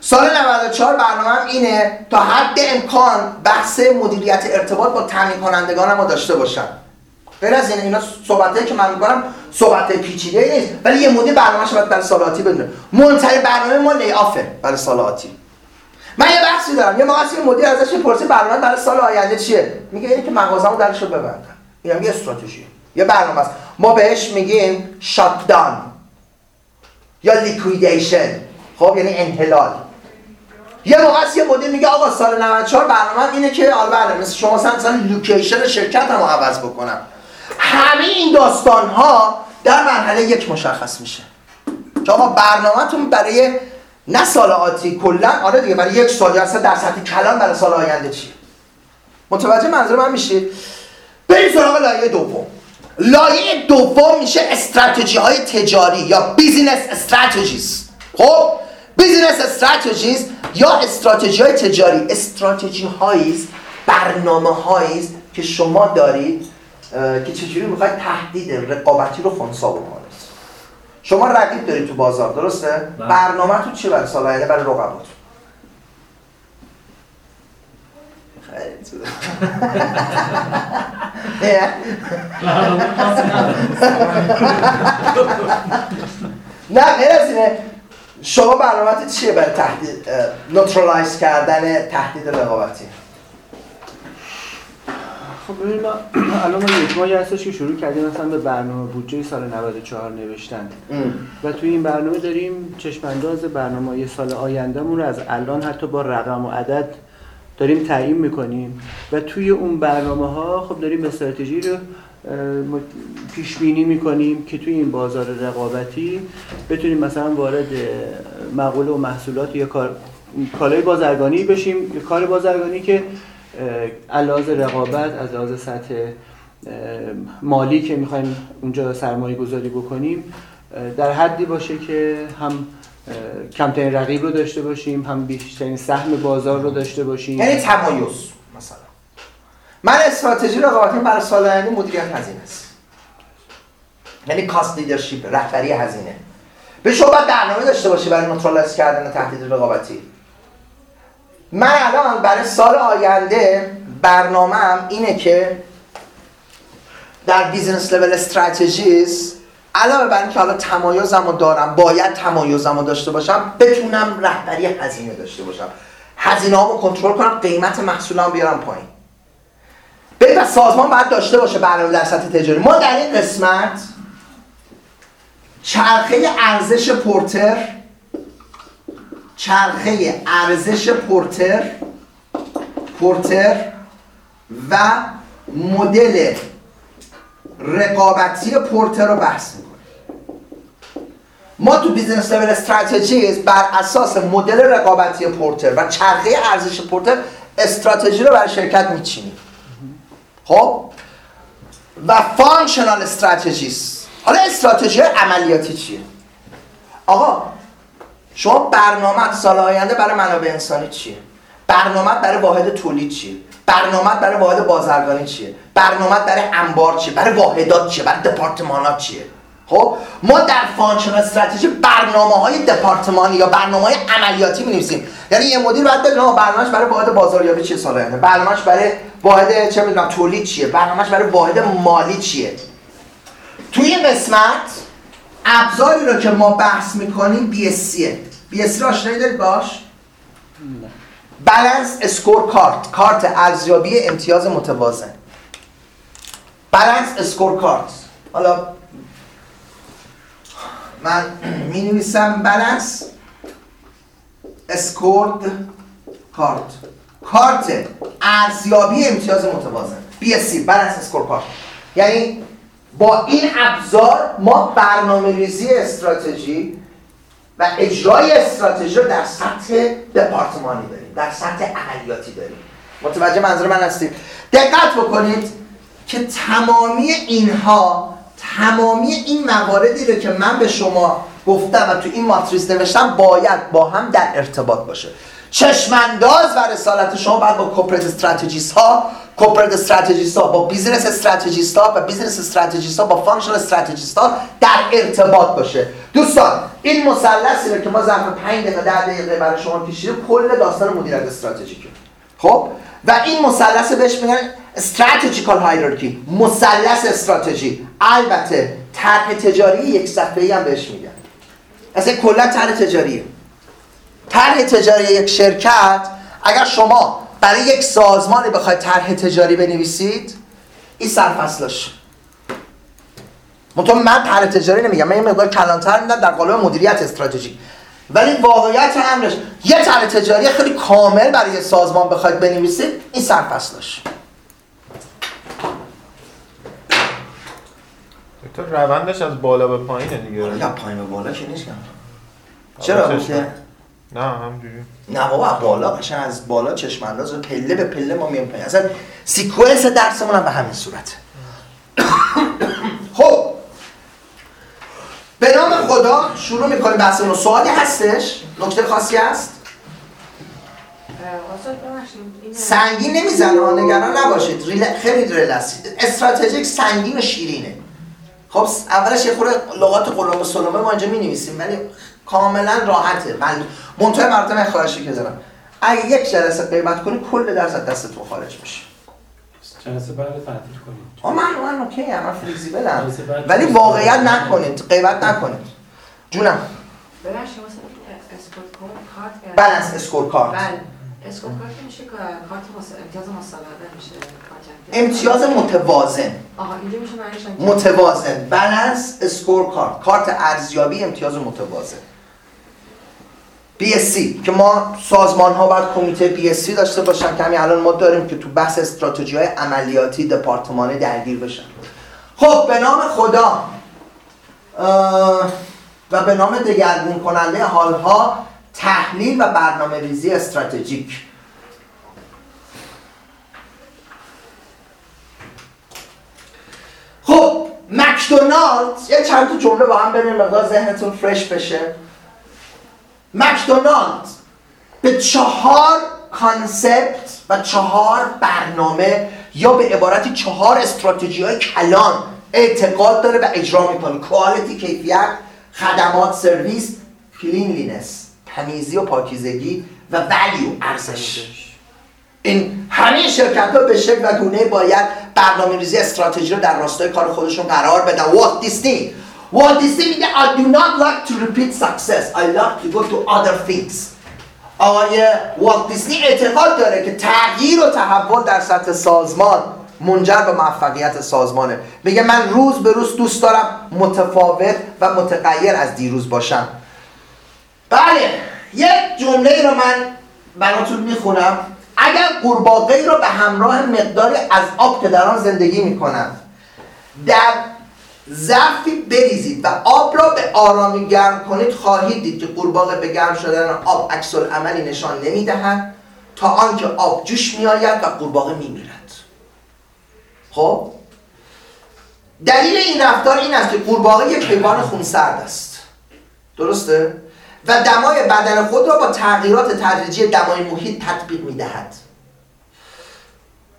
سال 94 برنامه اینه تا حد امکان بحث مدیریت ارتباط با تامین کنندگانم رو داشته باشم غیر از این اینا صحبتایی که من می‌کنم صحبت پیچیده نیست. ولی یه مدیر برنامه‌اش باید برای سال آتی بدونه. منتهی برنامه ما لی آفه برای سال آتی من یه بحثی دارم. یه موقعی مدیر ازش می‌پرسه برنامه برای سال آینده چیه؟ میگه اینه که مغازه‌مو درشو ببندم اینم یه استراتژی. یه برنامه است. ما بهش میگیم shut یا liquidation خب یعنی انحلال. یه موقع یه مدیر میگه آقا سال 94 برنامه اینه که آره بله مثل شما مثلا location شرکت هم عوض بکنم. همه این داستان ها در مرحله یک مشخص میشه. که آقا برنامهتون برای نه سال آتی کلا آره دیگه برای یک سال یا اصلا در سطح کلان برای سال آینده چیه؟ متوجه منظور من میشید بریم سراغ لایه دوم. لایه دوم میشه استراتژی های تجاری یا business strategies خب؟ business strategies یا استراتژی های تجاری. استراتژی هایی برنامه هایی که شما دارید که چجوری می‌خواید تهدید رقابتی رو خونسا بکنید. شما رقیب دارید تو بازار درسته؟ بله. برنامه تو چی برای سال آینده؟ برای رقبات خیلی تو- برنامه خاصی نداره. نه غیر از اینه شما برنامه چیه برای تهدید نوترالایز کردن تهدید رقابتی؟ خب ببین ما الان ما یک ماهی هستش که شروع کردیم مثلا به برنامه بودجه سال 94 نوشتن. و توی این برنامه داریم چشمانداز برنامه سال آیندهمون رو از الان حتی با رقم و عدد داریم تعیین می‌کنیم. و توی اون برنامه ها خب داریم استراتژی رو پیش بینی می‌کنیم که توی این بازار رقابتی بتونیم مثلا وارد مقوله و محصولات یا کار کالای بازرگانی بشیم کار بازرگانی که لحاظ رقابت از لحاظ سطح مالی که می‌خوایم اونجا سرمایه گذاری بکنیم در حدی باشه که هم کمترین رقیب رو داشته باشیم هم بیشترین سهم بازار رو داشته باشیم. یعنی تمایز. من استراتژی رقابتی برای سال آینده مدیریت هزینه است. یعنی cost leadership رهبری هزینه. به شما باید برنامه داشته باشی برای neutralize کردن تهدید رقابتی. من الان برای سال آینده برنامهم اینه که در business level strategies علاوه بر اینکه حالا تمایزم رو دارم باید تمایزم رو داشته باشم بتونم رهبری هزینه داشته باشم. هزینه کنترل کنم قیمت محصولم بیارم پایین. ببین سازمان باید داشته باشه برنامه در سطح تجاری. ما در این قسمت چرخه ارزش پورتر چرخه ارزش پورتر پورتر و مدل رقابتی پورتر رو بحث می‌کنیم. ما تو business level strategies بر اساس مدل رقابتی پورتر و چرخه ارزش پورتر استراتژی رو برای شرکت میچینیم. خب؟ و functional strategies. حالا استراتژی عملیاتی چیه؟ آقا شما برنامه سال آینده برای منابع انسانی چیه؟ برنامه برای واحد تولید چیه؟ برنامه برای واحد بازرگانی چیه؟ برنامه برای انبار چیه؟ برای واحدات چیه؟ برای دپارتمانات چیه؟ خب ما در functional strategy برنامه های دپارتمانی یا برنامه های عملیاتی می نویسیم یعنی یه مدیر باید بدونه برنامه‌اش برای واحد بازاریابی چیه سال آینده برنامه‌اش برای واحد چه می‌دونم تولید چیه؟ برنامه‌اش برای واحد مالی چیه؟ توی قسمت ابزاری رو که ما بحث می‌کنیم BSC BSC رو آشنایی دارید باش؟ balance score card کارت ارزیابی امتیاز متوازن. balance score card حالا من می نویسم balanced score card. کارت ارزیابی امتیاز متوازن. BSC balance score card. یعنی با این ابزار ما برنامه ریزی استراتژی و اجرای استراتژی رو در سطح دپارتمانی داریم در سطح عملیاتی داریم. متوجه منظور من هستید؟ دقت بکنید که تمامی اینها تمامی این مواردی رو که من به شما گفتم و تو این ماتریس نوشتم باید با هم در ارتباط باشه. چشمانداز و رسالت شما باید با corporate strategies ها corporate strategies ها با business strategies ها و business strategies ها با functional strategies ها در ارتباط باشه. دوستان این مثلثی رو که ما ظرف 5 دقیقه 10 دقیقه برای شما کشیدیم کل داستان مدیریت استراتژیکه. خب؟ و این مثلث بهش میگن استراتژیکال هایرارکی مثلث استراتژی. البته طرح تجاری یک صفحه‌ای هم بهش میگن. اصلا کلا طرح تجاریه. طرح تجاری یک شرکت اگر شما برای یک سازمانی بخواید طرح تجاری بنویسید این سرفصلش. منتها من طرح تجاری نمیگم من یه مقدار کلانتر میدم در قالب مدیریت استراتژیک ولی واقعیت امرش یه طرح تجاری خیلی کامل برای سازمان بخواید بنویسید این سرفصلش. تو روندش از بالا به پایینه دیگه. یا پایین به بالا که نیست چرا چشم. نه همجوری نه بابا بالا قشنگ از بالا چشم انداز و پله به پله ما میام پایین. اصلا sequence درسمون هم به همین صورت. خب. به نام خدا شروع می‌کنیم بحثمون. سوالی هستش؟ نکته خاصی هست؟ سنگین نمی‌زنه نگران نباشید. ریل... خیلی ریلکس استراتژیک سنگین و شیرینه. خب اولش یه خورده لغات قلمبه سلمبه ما اینجا می نویسیم ولی کاملا راحته. من منتهای مراتب خواهشی که دارم. اگه یک جلسه غیبت کنی کل درس از دستتون خارج میشه. جلسه بعد تعطیل کنید آه من من OK ام من بعد ولی واقعیت. نکنید غیبت نکنید. جونم. ببخشید مثلا score card balance score card. بله. score card میشه که کارت امتیاز مسابقه میشه کارت امتیاز. متوازن. آها اینجا میشه معنیش متوازن. balance score card کارت ارزیابی امتیاز متوازن. BSc که ما سازمان ها باید کمیته BSc داشته باشن که همین الان ما داریم که تو بحث استراتژی های عملیاتی دپارتمانی درگیر بشن. خب به نام خدا. و به نام دگرگون کننده حالها تحلیل و برنامه ریزی استراتژیک. خب مکدونالد یه چند تا جمله با هم بریم مقدار ذهنتون فرش بشه. مکدونالد به چهار concept و چهار برنامه یا به عبارتی چهار استراتژی های کلان اعتقاد داره و اجرا می‌کنه. quality کیفیت خدمات service cleanliness تمیزی و پاکیزگی و value ارزش. این همه شرکت ها به شکل و گونه باید برنامه ریزی استراتژی رو در راستای کار خودشون قرار بدن. والت دیسنی والت دیسنی میگه I do not like to repeat success. I like to go to other things. آقای والت دیسنی اعتقاد داره که تغییر و تحول در سطح سازمان منجر به موفقیت سازمانه. میگه من روز به روز دوست دارم متفاوت و متغیر از دیروز باشم. بله یک جمله رو من براتون می‌خونم. اگر قورباغه رو به همراه مقداری از آب که در آن زندگی می‌کنند در ظرفی بریزید و آب را به آرامی گرم کنید خواهید دید که قورباغه به گرم شدن آب عکس عملی نشان نمی‌دهد تا آنکه آب جوش میآید و قورباغه میمیرد. خب؟ دلیل این رفتار این است که قورباغه یک حیوان خونسرد است. درسته؟ و دمای بدن خود را با تغییرات تدریجی دمای محیط تطبیق می‌دهد.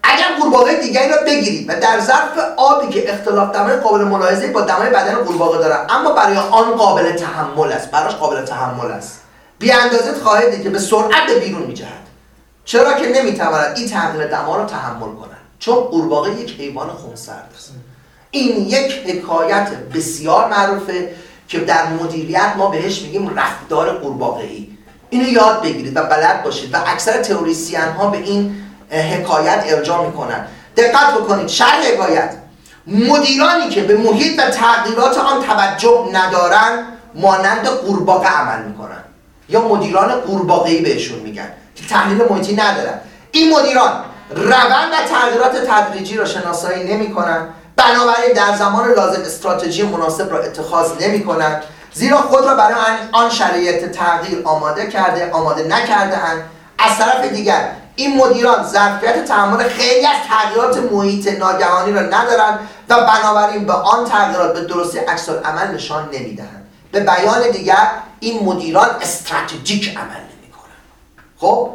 اگر قورباغه دیگری را بگیرید و در ظرف آبی که اختلاف دمای قابل ملاحظه با دمای بدن قورباغه دارد اما برای آن قابل تحمل است. براش قابل تحمل است. بی اندازه خواهید دید که به سرعت بیرون میجهد. چرا که نمی‌تواند این تغییر دما را تحمل کند؟ چون قورباغه یک حیوان خونسرد است. این یک حکایت بسیار معروفه. که در مدیریت ما بهش میگیم رفتار قورباغه ای اینو یاد بگیرید و بلد باشید و اکثر تئوریسین ها به این حکایت ارجاع می‌کنن. دقت بکنید شرح حکایت. مدیرانی که به محیط و تغییرات آن توجه ندارن مانند قورباغه عمل می‌کنن. یا مدیران قورباغه‌ای بهشون میگن که تحلیل محیطی ندارن. این مدیران روند و تغییرات تدریجی را شناسایی نمی‌کنن. بنابراین در زمان لازم استراتژی مناسب را اتخاذ نمی کنند زیرا خود را برای آن شرایط تغییر آماده کرده آماده نکرده اند از طرف دیگر این مدیران ظرفیت تحمل خیلی از تغییرات محیط ناگهانی را ندارند و بنابراین به آن تغییرات به درستی عکس عمل نشان نمی‌دهند. به بیان دیگر این مدیران استراتژیک عمل نمی‌کنند. خب؟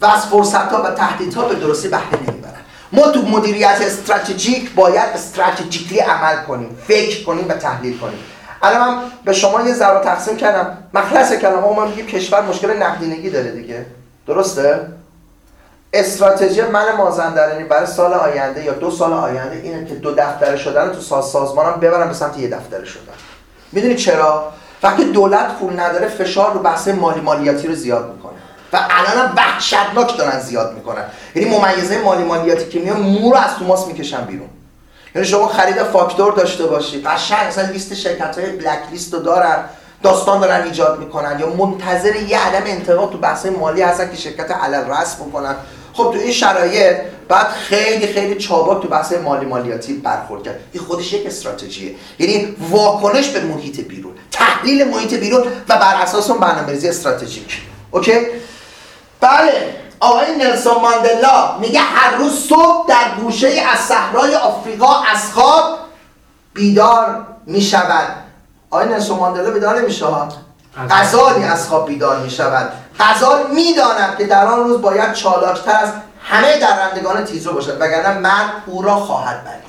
و از فرصت ها و تهدیدها به درستی بهره نمی‌برند. ما تو مدیریت استراتژیک باید استراتژیکلی عمل کنیم فکر کنیم و تحلیل کنیم. الان من به شما یه ذره تقسیم کردم. مخلص کلمه ما میگیم کشور مشکل نقدینگی داره دیگه. درسته؟ استراتژی من مازندرانی برای سال آینده یا دو سال آینده اینه که دو دفتره شدن تو ساز سازمانم ببرم به سمت یه دفتره شدن. می‌دونی چرا؟ وقتی دولت پول نداره فشار رو بحث مالی مالیاتی رو زیاد می‌کنه. و الان هم وحشتناک دارن زیاد می‌کنن. یعنی ممیزه مالی مالیاتی که میان مو رو از تو ماس می‌کشن بیرون. یعنی شما خرید فاکتور داشته باشید قشنگ مثلا لیست شرکت های بلک لیست رو دارن داستان دارن ایجاد می‌کنن یا منتظر یه عدم انتقاد تو بحث مالی هستن که شرکت علل رسم بکنن. خب تو این شرایط بعد خیلی خیلی چابک تو بحث مالی مالیاتی برخورد کرد. این خودش یک استراتژیه. یعنی واکنش به محیط بیرون تحلیل محیط بیرون و بر اساس اون برنامه‌ریزی استراتژیک. اوکی؟ بله. آقای نلسون ماندلا میگه هر روز صبح در گوشه از صحرای آفریقا از خواب بیدار می‌شود. آقای نلسون ماندلا بیدار نمیشه غزالی از خواب بیدار می‌شود. غزال می‌داند که در آن روز باید چالاکتر از همه درندگان تیزرو باشد وگرنه مرد او را خواهد بلید.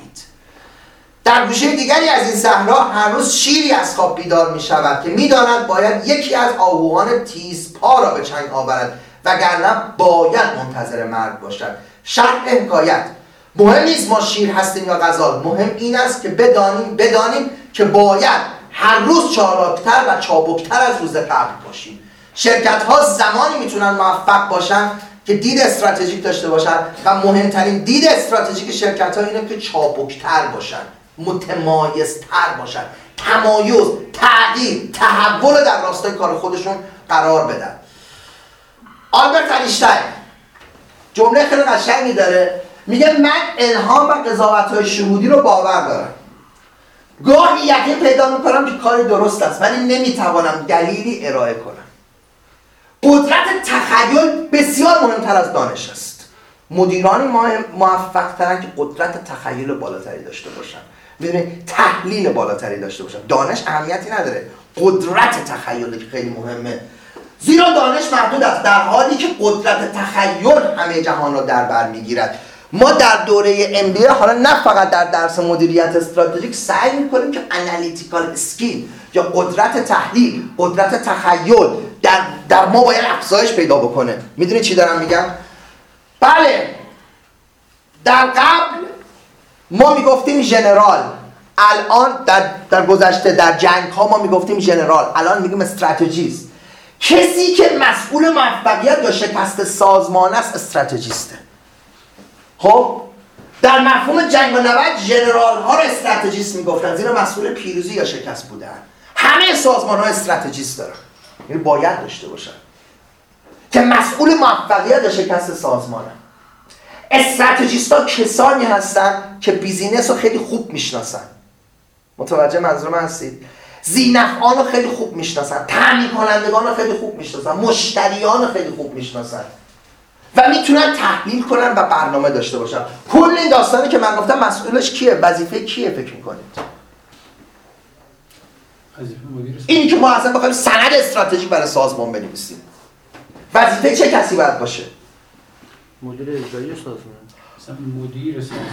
در گوشه دیگری از این صحرا هر روز شیری از خواب بیدار می شود که می‌داند باید یکی از آهوان تیز پا را به چنگ آورد. وگرنه باید منتظر مرگ باشد. شرح حکایت. مهم نیست ما شیر هستیم یا غزال مهم این است که بدانیم بدانیم که باید هر روز چالاکتر و چابکتر از روز قبل باشیم. شرکت ها زمانی می‌تونن موفق باشن که دید استراتژیک داشته باشن و مهمترین دید استراتژیک شرکت ها اینه که چابکتر باشن متمایزتر باشن. تمایز تغییر تحول در راستای کار خودشون قرار بدن. آلبرت اینشتین. جمله خیلی قشنگی داره. میگه من الهام و قضاوت های شهودی رو باور دارم. گاهی یقین پیدا می‌کنم که کاری درست است ولی نمی‌توانم دلیلی ارائه کنم. قدرت تخیل بسیار مهمتر از دانش است. مدیرانی موفق ترن که قدرت تخیل بالاتری داشته باشن. می‌دونی؟ تحلیل بالاتری داشته باشن. دانش اهمیتی نداره. قدرت تخیل که خیلی مهمه. زیرا دانش محدود است. در حالی که قدرت تخیل همه جهان را در بر می‌گیرد. ما در دوره MBA حالا نه فقط در درس مدیریت استراتژیک سعی می‌کنیم که analytical skill یا قدرت تحلیل قدرت تخیل در, در ما باید افزایش پیدا بکنه. می‌دونی چی دارم میگم؟ بله. در قبل ما می‌گفتیم general الان در, در گذشته در جنگ ها ما می‌گفتیم ژنرال الان میگیم استراتژیست. کسی که مسئول موفقیت یا شکست سازمان است استراتژیسته. خب؟ در مفهوم جنگ و نبرد ژنرال ها رو استراتژیست می‌گفتن زیرا مسئول پیروزی یا شکست بودن. همه سازمان ها استراتژیست دارن. یعنی باید داشته باشن. که مسئول موفقیت یا شکست سازمانه. استراتژیست ها کسانی هستن که بیزینس رو خیلی خوب می‌شناسن. متوجه منظور من هستید؟ زینفعان رو خیلی خوب می‌شناسن. تامین کنندگان رو خیلی خوب می‌شناسن. مشتریان رو خیلی خوب می‌شناسن. و می‌تونن تحلیل کنن و برنامه داشته باشن. کل این داستانی که من گفتم مسئولش کیه؟ وظیفه کیه فکر می‌کنید؟ اینی که ما اصلا بخوایم سند استراتژیک برای سازمان بنویسیم. وظیفه چه کسی باید باشه؟ مدیر اجرایی سازمان. مدیر سازمان.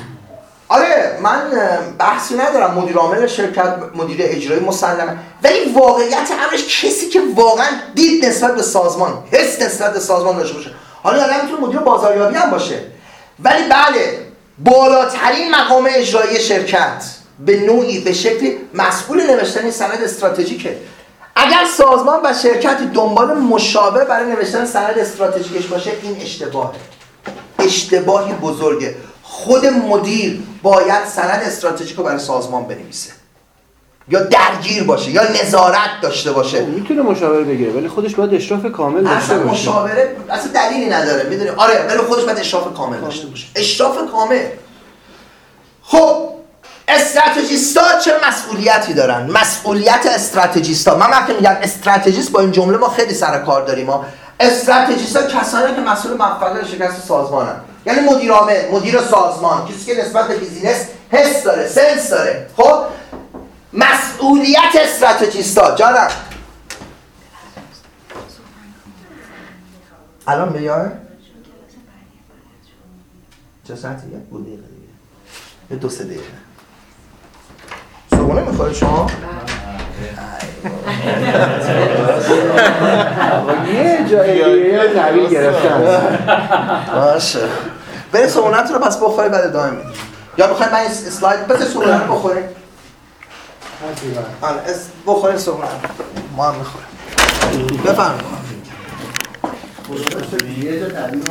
آره من بحثی ندارم. مدیر عامل شرکت مدیر اجرایی مسلمه. ولی واقعیت امرش کسی که واقعا دید نسبت به سازمان حس نسبت به سازمان داشته باشه. حالا آدم می‌تونه مدیر بازاریابی هم باشه. ولی بله بالاترین مقام اجرایی شرکت به نوعی به شکلی مسئول نوشتن سند استراتژیکه. اگر سازمان و شرکت دنبال مشابه برای نوشتن سند استراتژیکش باشه این اشتباهه. اشتباهی بزرگه. خود مدیر باید سند استراتژیک رو برای سازمان بنویسه. یا درگیر باشه یا نظارت داشته باشه. می‌تونه مشاوره بگیره ولی خودش باید اشراف کامل داشته اصلا باشه. مشاوره اصلا دلیلی نداره می‌دونی؟ آره ولی خودش باید اشراف کامل داشته باشه. اشراف کامل. خب استراتژیستا چه مسئولیتی دارن؟ مسئولیت استراتژیستا. من وقتی میگم استراتژیست با این جمله ما خیلی سر کار داریم ما استراتژیستا کسانی که مسئول موفقیت شکست سازمانن. یعنی مدیر عامل مدیر سازمان. کسی که نسبت به business حس داره sense داره. خب؟ مسئولیت استراتژیستا. جانم. الان بیای چه ساعتیه؟ دو دقیقه دیگه. یه دو سه دقیقه. صبحونه می‌خوره شما؟ یه جای دیگه نویل گرفتن. باشه. بریم صبحونتون رو پس بخوری بعد ادامه میدیم. یا می‌خوایم من اسلاید بذار صبحونه رو بخوریم. آره اس- بخوریم صبحونه ما هم می‌خوریم. بفرمایید.